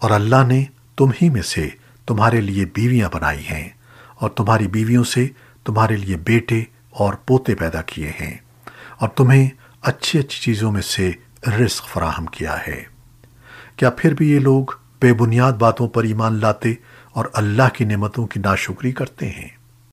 اور اللہ نے تم ہی میں سے تمہارے لیے بیویاں بنائی ہیں اور تمہاری بیویوں سے تمہارے لیے بیٹے اور پوتے پیدا کیے ہیں اور تمہیں اچھی اچھی چیزوں میں سے رزق فراہم کیا ہے۔ کیا پھر بھی یہ لوگ بے بنیاد باتوں پر ایمان لاتے اور اللہ کی نعمتوں کی ناشکری کرتے ہیں؟